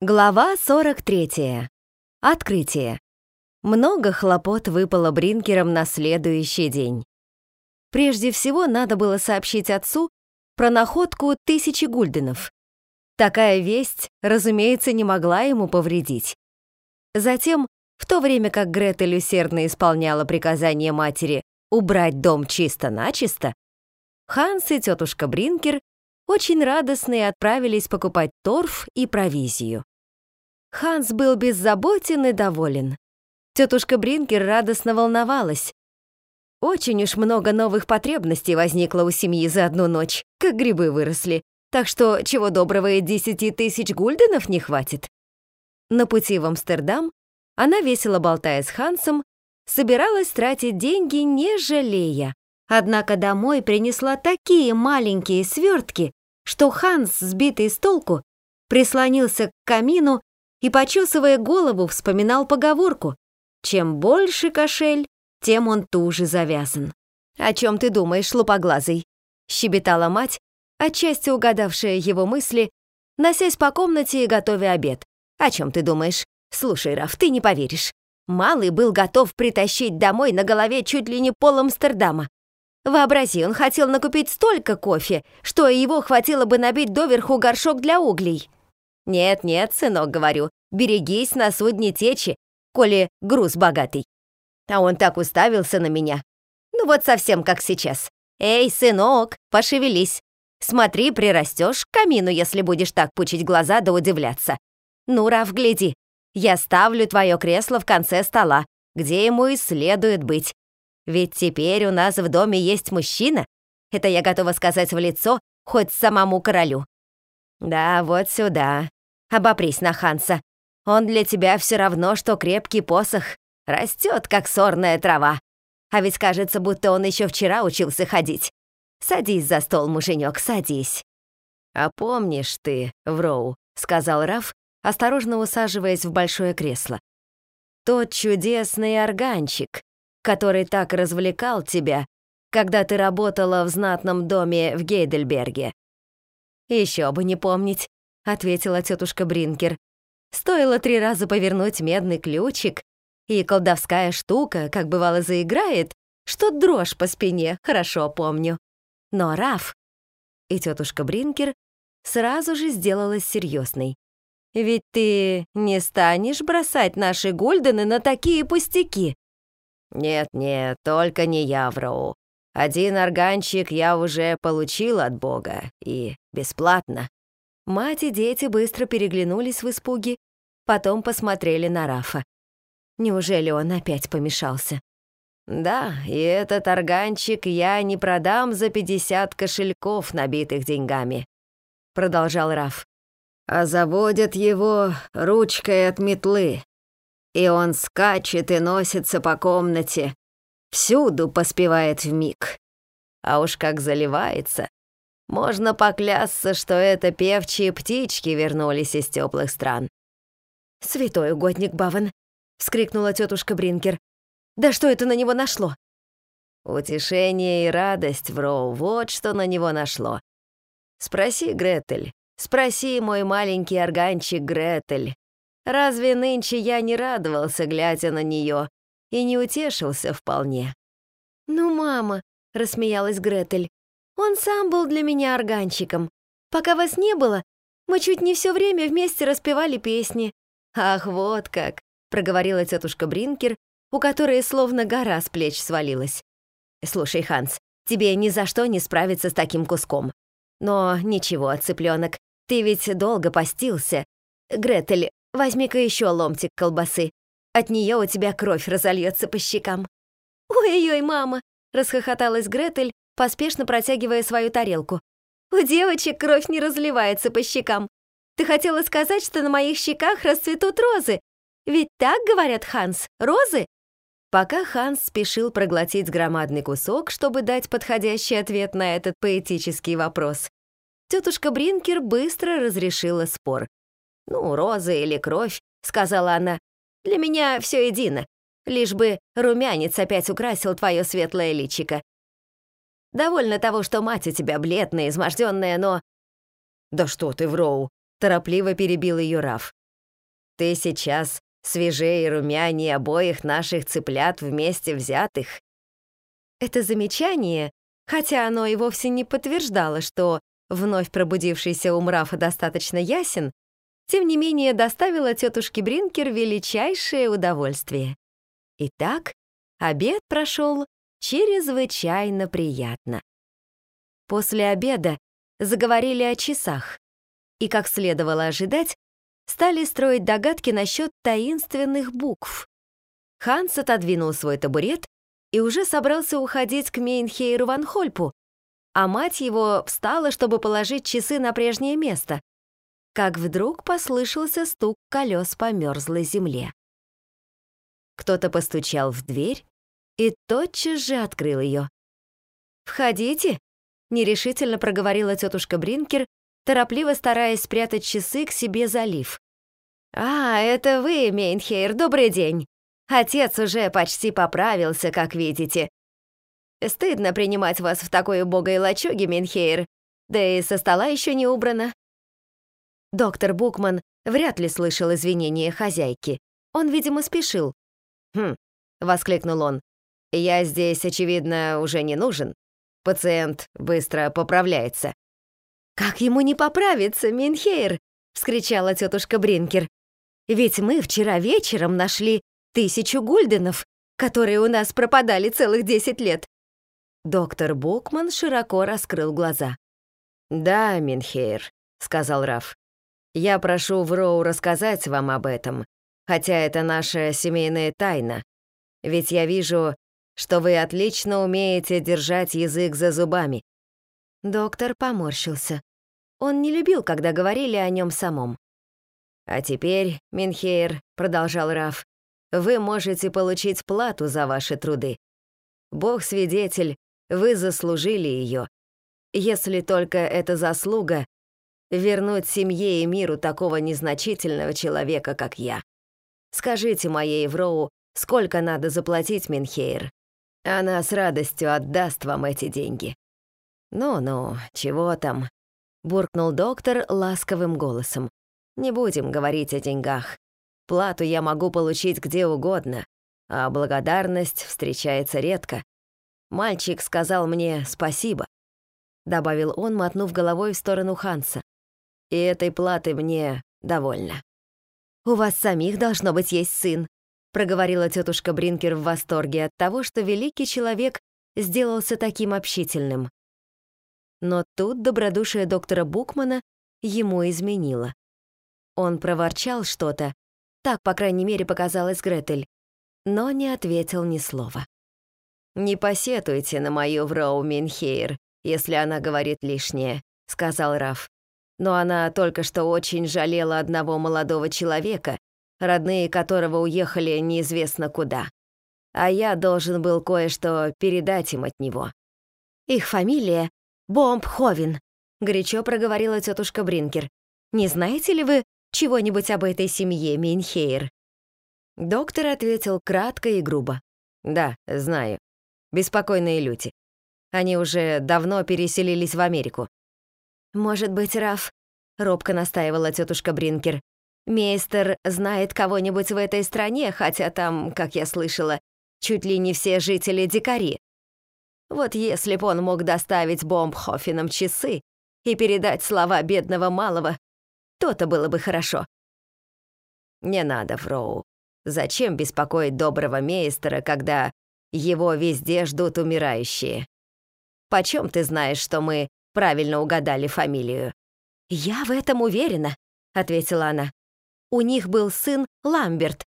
Глава 43. Открытие. Много хлопот выпало Бринкерам на следующий день. Прежде всего, надо было сообщить отцу про находку тысячи гульденов. Такая весть, разумеется, не могла ему повредить. Затем, в то время как Гретель усердно исполняла приказание матери убрать дом чисто-начисто, Ханс и тетушка Бринкер очень радостные отправились покупать торф и провизию. Ханс был беззаботен и доволен. Тетушка Бринкер радостно волновалась. Очень уж много новых потребностей возникло у семьи за одну ночь, как грибы выросли, так что чего доброго и десяти тысяч гульденов не хватит. На пути в Амстердам она, весело болтая с Хансом, собиралась тратить деньги, не жалея. Однако домой принесла такие маленькие свертки, что Ханс, сбитый с толку, прислонился к камину и, почесывая голову, вспоминал поговорку «Чем больше кошель, тем он туже завязан». «О чем ты думаешь, лупоглазый?» — щебетала мать, отчасти угадавшая его мысли, носясь по комнате и готовя обед. «О чем ты думаешь? Слушай, Раф, ты не поверишь. Малый был готов притащить домой на голове чуть ли не пол Амстердама. Вообрази, он хотел накупить столько кофе, что его хватило бы набить доверху горшок для углей. Нет-нет, сынок, говорю, берегись на судне течи, коли груз богатый. А он так уставился на меня. Ну вот совсем как сейчас. Эй, сынок, пошевелись. Смотри, прирастешь к камину, если будешь так пучить глаза да удивляться. Ну, Раф, гляди, я ставлю твое кресло в конце стола, где ему и следует быть. Ведь теперь у нас в доме есть мужчина. Это я готова сказать в лицо хоть самому королю. Да, вот сюда. Обопрись на Ханса. Он для тебя все равно, что крепкий посох. Растет, как сорная трава. А ведь кажется, будто он еще вчера учился ходить. Садись за стол, муженек, садись. А помнишь ты, Вроу, сказал Раф, осторожно усаживаясь в большое кресло. Тот чудесный органчик, который так развлекал тебя, когда ты работала в знатном доме в Гейдельберге?» «Еще бы не помнить», — ответила тетушка Бринкер. «Стоило три раза повернуть медный ключик, и колдовская штука, как бывало, заиграет, что дрожь по спине, хорошо помню. Но Раф...» И тетушка Бринкер сразу же сделалась серьезной. «Ведь ты не станешь бросать наши гульдены на такие пустяки?» «Нет-нет, только не я, Вроу. Один органчик я уже получил от Бога, и бесплатно». Мать и дети быстро переглянулись в испуге, потом посмотрели на Рафа. Неужели он опять помешался? «Да, и этот органчик я не продам за пятьдесят кошельков, набитых деньгами», — продолжал Раф. «А заводят его ручкой от метлы, и он скачет и носится по комнате, всюду поспевает в миг. А уж как заливается. Можно поклясться, что это певчие птички вернулись из теплых стран. «Святой угодник Баван!» — вскрикнула тетушка Бринкер. «Да что это на него нашло?» Утешение и радость, Вроу, вот что на него нашло. Спроси, Гретель, спроси, мой маленький органчик Гретель, Разве нынче я не радовался, глядя на нее, и не утешился вполне? «Ну, мама», — рассмеялась Гретель, «он сам был для меня органчиком. Пока вас не было, мы чуть не все время вместе распевали песни». «Ах, вот как», — проговорила тетушка Бринкер, у которой словно гора с плеч свалилась. «Слушай, Ханс, тебе ни за что не справиться с таким куском. Но ничего, цыпленок, ты ведь долго постился. Гретель, Возьми-ка еще ломтик колбасы. От нее у тебя кровь разольется по щекам». «Ой-ой, мама!» — расхохоталась Гретель, поспешно протягивая свою тарелку. «У девочек кровь не разливается по щекам. Ты хотела сказать, что на моих щеках расцветут розы? Ведь так говорят, Ханс, розы?» Пока Ханс спешил проглотить громадный кусок, чтобы дать подходящий ответ на этот поэтический вопрос, тетушка Бринкер быстро разрешила спор. «Ну, роза или кровь», — сказала она, — «для меня все едино, лишь бы румянец опять украсил твое светлое личико. Довольно того, что мать у тебя бледная, изможденная, но...» «Да что ты, Вроу!» — торопливо перебил ее Раф. Ты сейчас свежее и румянее обоих наших цыплят вместе взятых». Это замечание, хотя оно и вовсе не подтверждало, что вновь пробудившийся ум Рафа достаточно ясен, тем не менее доставило тетушке Бринкер величайшее удовольствие. Итак, обед прошел чрезвычайно приятно. После обеда заговорили о часах и, как следовало ожидать, стали строить догадки насчет таинственных букв. Ханс отодвинул свой табурет и уже собрался уходить к Мейнхейру Ван Хольпу, а мать его встала, чтобы положить часы на прежнее место, как вдруг послышался стук колес по мерзлой земле. Кто-то постучал в дверь и тотчас же открыл ее. «Входите», — нерешительно проговорила тетушка Бринкер, торопливо стараясь спрятать часы к себе залив. «А, это вы, Мейнхейр, добрый день. Отец уже почти поправился, как видите. Стыдно принимать вас в такой убогой лачуге, Мейнхейр, да и со стола еще не убрано. Доктор Букман вряд ли слышал извинения хозяйки. Он, видимо, спешил. «Хм», — воскликнул он, — «я здесь, очевидно, уже не нужен. Пациент быстро поправляется». «Как ему не поправиться, Минхейр?» — вскричала тетушка Бринкер. «Ведь мы вчера вечером нашли тысячу гульденов, которые у нас пропадали целых десять лет». Доктор Букман широко раскрыл глаза. «Да, Минхейр», — сказал Раф. Я прошу Вроу рассказать вам об этом, хотя это наша семейная тайна. Ведь я вижу, что вы отлично умеете держать язык за зубами». Доктор поморщился. Он не любил, когда говорили о нем самом. «А теперь, Минхейр», — продолжал Раф, «вы можете получить плату за ваши труды. Бог свидетель, вы заслужили ее. Если только эта заслуга вернуть семье и миру такого незначительного человека, как я. Скажите моей Евроу, сколько надо заплатить Минхейр. Она с радостью отдаст вам эти деньги». «Ну-ну, чего там?» — буркнул доктор ласковым голосом. «Не будем говорить о деньгах. Плату я могу получить где угодно, а благодарность встречается редко. Мальчик сказал мне спасибо», — добавил он, мотнув головой в сторону Ханса и этой платы мне довольно». «У вас самих должно быть есть сын», проговорила тетушка Бринкер в восторге от того, что великий человек сделался таким общительным. Но тут добродушие доктора Букмана ему изменило. Он проворчал что-то, так, по крайней мере, показалось Гретель, но не ответил ни слова. «Не посетуйте на мою Вроу Минхейр, если она говорит лишнее», — сказал Раф но она только что очень жалела одного молодого человека, родные которого уехали неизвестно куда. А я должен был кое-что передать им от него. Их фамилия Бомб Ховин, горячо проговорила тетушка Бринкер. Не знаете ли вы чего-нибудь об этой семье Минхейр? Доктор ответил кратко и грубо. Да, знаю. Беспокойные люди. Они уже давно переселились в Америку. «Может быть, Раф?» — робко настаивала тетушка Бринкер. «Мейстер знает кого-нибудь в этой стране, хотя там, как я слышала, чуть ли не все жители дикари. Вот если б он мог доставить Бомбхофенам часы и передать слова бедного малого, то-то было бы хорошо». «Не надо, Фроу. Зачем беспокоить доброго мейстера, когда его везде ждут умирающие? Почем ты знаешь, что мы правильно угадали фамилию». «Я в этом уверена», — ответила она. «У них был сын Ламберт,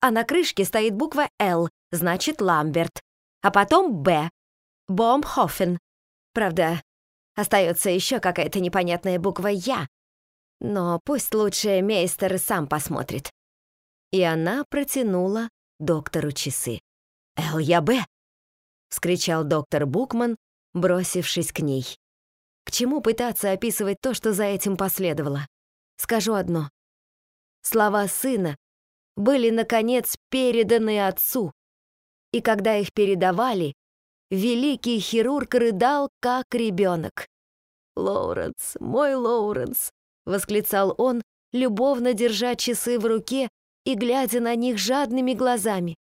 а на крышке стоит буква «Л», значит Ламберт, а потом «Б», Бомбхофен. Правда, остается еще какая-то непонятная буква «Я», но пусть лучше мейстер сам посмотрит». И она протянула доктору часы. «Л, я Б!» — вскричал доктор Букман, бросившись к ней. К чему пытаться описывать то, что за этим последовало? Скажу одно. Слова сына были, наконец, переданы отцу, и когда их передавали, великий хирург рыдал, как ребенок. «Лоуренс, мой Лоуренс!» — восклицал он, любовно держа часы в руке и глядя на них жадными глазами.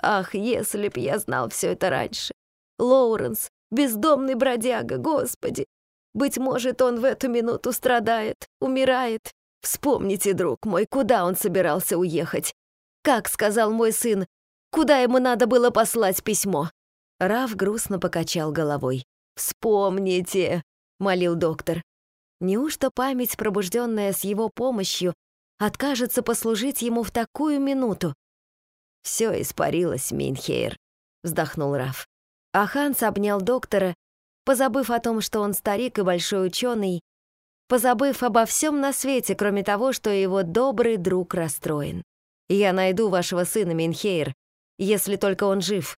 Ах, если б я знал все это раньше. Лоуренс, бездомный бродяга, господи. Быть может, он в эту минуту страдает, умирает. Вспомните, друг мой, куда он собирался уехать. Как сказал мой сын, куда ему надо было послать письмо. Раф грустно покачал головой. «Вспомните», — молил доктор. Неужто память, пробужденная с его помощью, откажется послужить ему в такую минуту? «Все испарилось, Минхейр», — вздохнул Раф. А Ханс обнял доктора, позабыв о том, что он старик и большой ученый, позабыв обо всем на свете, кроме того, что его добрый друг расстроен. «Я найду вашего сына, Минхейр, если только он жив.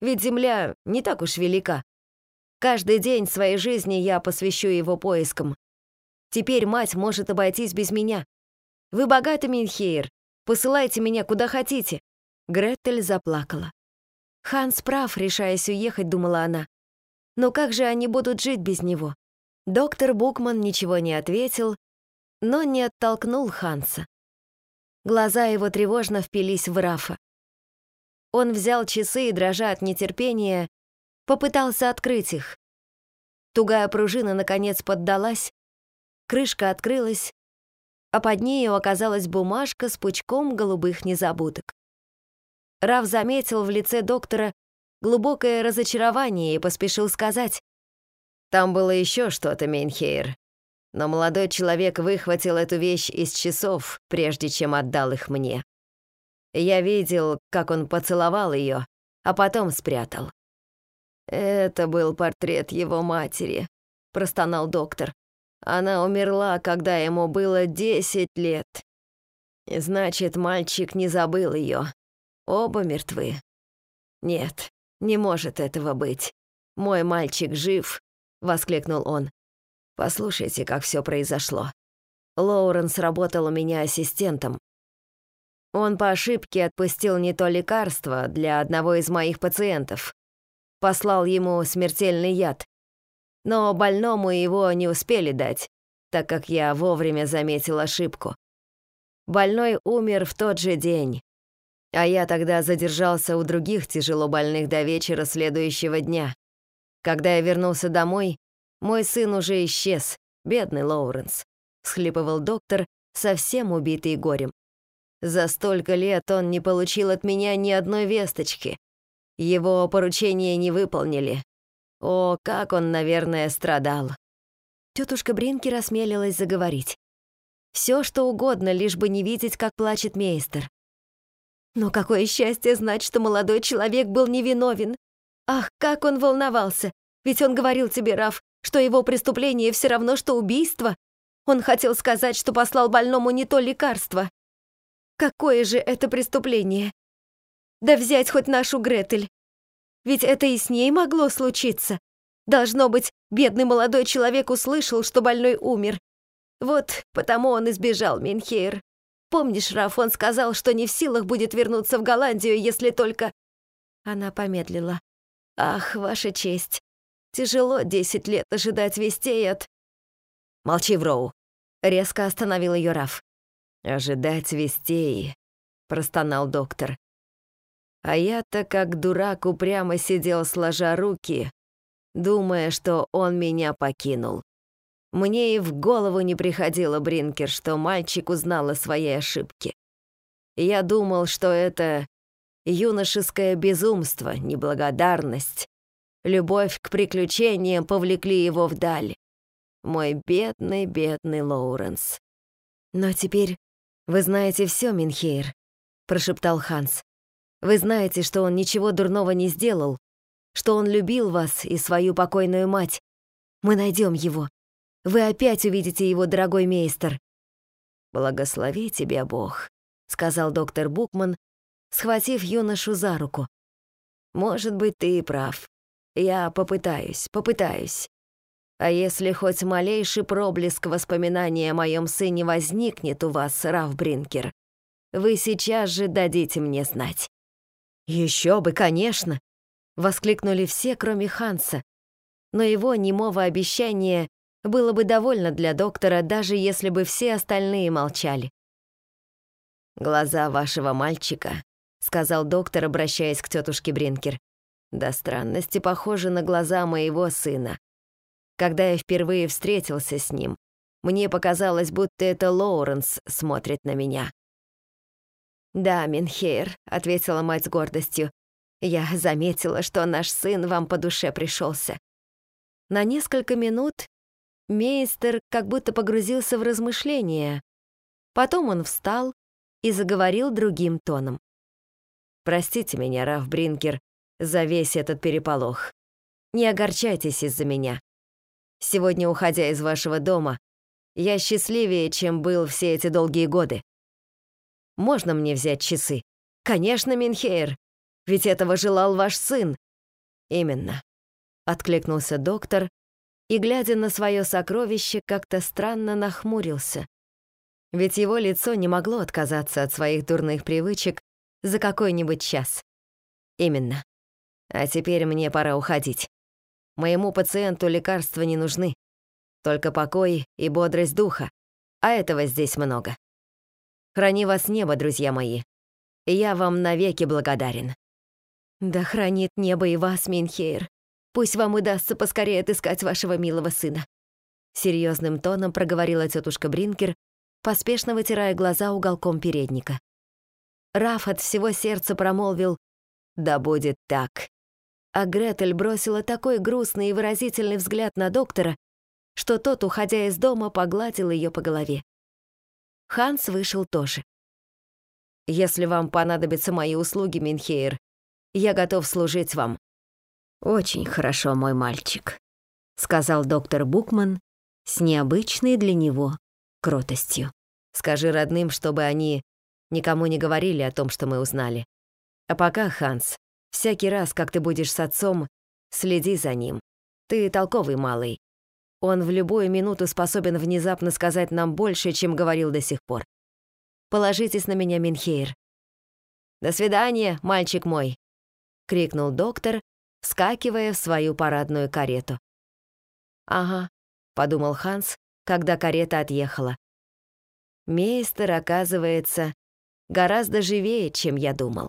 Ведь Земля не так уж велика. Каждый день своей жизни я посвящу его поискам. Теперь мать может обойтись без меня. Вы богаты, Минхейр, посылайте меня куда хотите». Гретель заплакала. Ханс прав, решаясь уехать, думала она. Но как же они будут жить без него? Доктор Букман ничего не ответил, но не оттолкнул Ханса. Глаза его тревожно впились в Рафа. Он взял часы и, дрожа от нетерпения, попытался открыть их. Тугая пружина, наконец, поддалась, крышка открылась, а под нею оказалась бумажка с пучком голубых незабудок. Раф заметил в лице доктора глубокое разочарование и поспешил сказать. «Там было еще что-то, Мейнхейр, но молодой человек выхватил эту вещь из часов, прежде чем отдал их мне. Я видел, как он поцеловал ее, а потом спрятал. «Это был портрет его матери», — простонал доктор. «Она умерла, когда ему было десять лет. Значит, мальчик не забыл ее. Оба мертвы. Нет, не может этого быть. Мой мальчик жив», — воскликнул он. «Послушайте, как все произошло. Лоуренс работал у меня ассистентом, он по ошибке отпустил не то лекарство для одного из моих пациентов. Послал ему смертельный яд. Но больному его не успели дать, так как я вовремя заметил ошибку. Больной умер в тот же день, а я тогда задержался у других тяжело больных до вечера следующего дня. Когда я вернулся домой, мой сын уже исчез, бедный Лоуренс, схлипывал доктор, совсем убитый горем. За столько лет он не получил от меня ни одной весточки. Его поручения не выполнили. О, как он, наверное, страдал. Тетушка Бринки рассмелилась заговорить. Все, что угодно, лишь бы не видеть, как плачет мейстер. Но какое счастье знать, что молодой человек был невиновен. Ах, как он волновался. Ведь он говорил тебе, Раф, что его преступление все равно, что убийство. Он хотел сказать, что послал больному не то лекарство. Какое же это преступление? Да взять хоть нашу Гретель. Ведь это и с ней могло случиться. Должно быть, бедный молодой человек услышал, что больной умер. Вот потому он избежал Минхейр. Помнишь, Раф, он сказал, что не в силах будет вернуться в Голландию, если только... Она помедлила. Ах, ваша честь. Тяжело десять лет ожидать вестей от... Молчи, Вроу. Резко остановил ее Раф. «Ожидать вестей», — простонал доктор. А я-то как дурак упрямо сидел сложа руки, думая, что он меня покинул. Мне и в голову не приходило, Бринкер, что мальчик узнал о своей ошибке. Я думал, что это юношеское безумство, неблагодарность, любовь к приключениям повлекли его вдаль. Мой бедный, бедный Лоуренс. Но теперь «Вы знаете все, Минхейр», — прошептал Ханс. «Вы знаете, что он ничего дурного не сделал, что он любил вас и свою покойную мать. Мы найдем его. Вы опять увидите его, дорогой мейстер». «Благослови тебя Бог», — сказал доктор Букман, схватив юношу за руку. «Может быть, ты и прав. Я попытаюсь, попытаюсь. А если хоть малейший проблеск воспоминания о моем сыне возникнет у вас, Раф Бринкер, вы сейчас же дадите мне знать». «Еще бы, конечно!» — воскликнули все, кроме Ханса. Но его немого обещания было бы довольно для доктора, даже если бы все остальные молчали. «Глаза вашего мальчика», — сказал доктор, обращаясь к тетушке Бринкер, «до странности похожи на глаза моего сына. Когда я впервые встретился с ним, мне показалось, будто это Лоуренс смотрит на меня». «Да, Минхейр», — ответила мать с гордостью, «я заметила, что наш сын вам по душе пришелся. На несколько минут Мейстер как будто погрузился в размышления. Потом он встал и заговорил другим тоном. «Простите меня, Раф Бринкер, за весь этот переполох. Не огорчайтесь из-за меня. Сегодня, уходя из вашего дома, я счастливее, чем был все эти долгие годы. Можно мне взять часы? Конечно, Минхейр, ведь этого желал ваш сын. Именно откликнулся доктор и, глядя на свое сокровище, как-то странно нахмурился. Ведь его лицо не могло отказаться от своих дурных привычек за какой-нибудь час. Именно. А теперь мне пора уходить. Моему пациенту лекарства не нужны. Только покой и бодрость духа. А этого здесь много. Храни вас небо, друзья мои. Я вам навеки благодарен. Да хранит небо и вас, Минхейр. Пусть вам удастся поскорее отыскать вашего милого сына. Серьезным тоном проговорила тетушка Бринкер, поспешно вытирая глаза уголком передника. Раф от всего сердца промолвил «Да будет так». А Гретель бросила такой грустный и выразительный взгляд на доктора, что тот, уходя из дома, погладил ее по голове. Ханс вышел тоже. «Если вам понадобятся мои услуги, Минхейр, я готов служить вам», «Очень хорошо, мой мальчик», — сказал доктор Букман с необычной для него кротостью. «Скажи родным, чтобы они никому не говорили о том, что мы узнали. А пока, Ханс, всякий раз, как ты будешь с отцом, следи за ним. Ты толковый малый. Он в любую минуту способен внезапно сказать нам больше, чем говорил до сих пор. Положитесь на меня, Минхейр». «До свидания, мальчик мой!» — крикнул доктор, вскакивая в свою парадную карету. «Ага», — подумал Ханс, когда карета отъехала. «Мейстер, оказывается, гораздо живее, чем я думал».